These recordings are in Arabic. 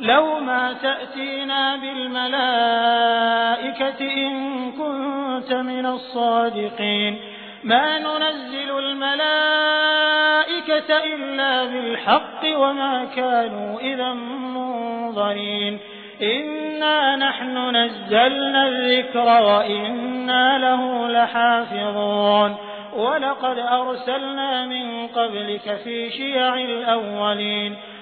لو ما تأتينا بالملائكة إن كنت من الصادقين. ما ننزل الملائكة إلا بالحق وما كانوا إذا منظرين. إنا نحن نزلنا الذكر وإنا له لحافظون. ولقد أرسلنا من قبلك في شيع الأولين.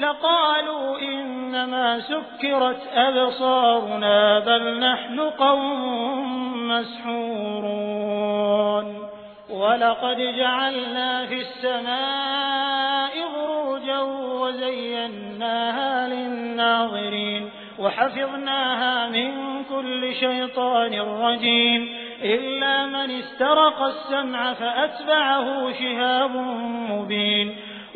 لقالوا إنما سكرت أبصارنا بل نحن قوم مسحورون. ولقد جعلنا في السماء غروجا وزيناها للناظرين وحفظناها من كل شيطان رجيم. إلا من استرق السمع فأتبعه شهاب مبين.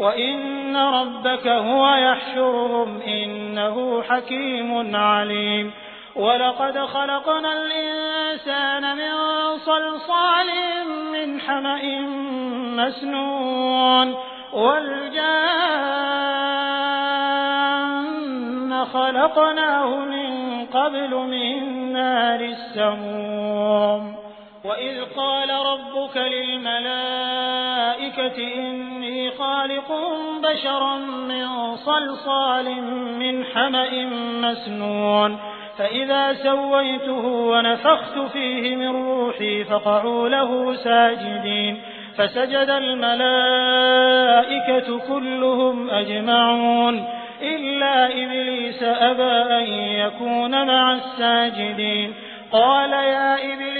وإن ربك هو يحشرهم إنه حكيم عليم ولقد خلقنا الإنسان من صلصال من حمأ مسنون والجان خلقناه من قبل من نار السموم وإذ قال ربك للملائكة إني خالق بشرا من صلصال من حمأ مسنون فإذا سويته ونفخت فيه من روحي فقعوا له ساجدين فسجد الملائكة كلهم أجمعون إلا إبليس أبى أن يكون مع الساجدين قال يا إبليس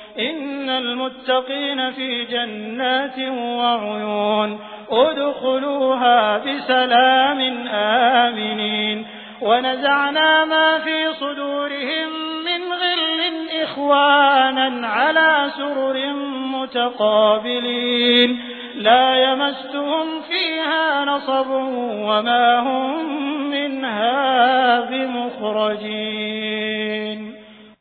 إن المتقين في جنات وعيون ادخلوها بسلام آمنين ونزعنا ما في صدورهم من غل إخوانا على سرر متقابلين لا يمسهم فيها نصب وما هم منها بمخرجين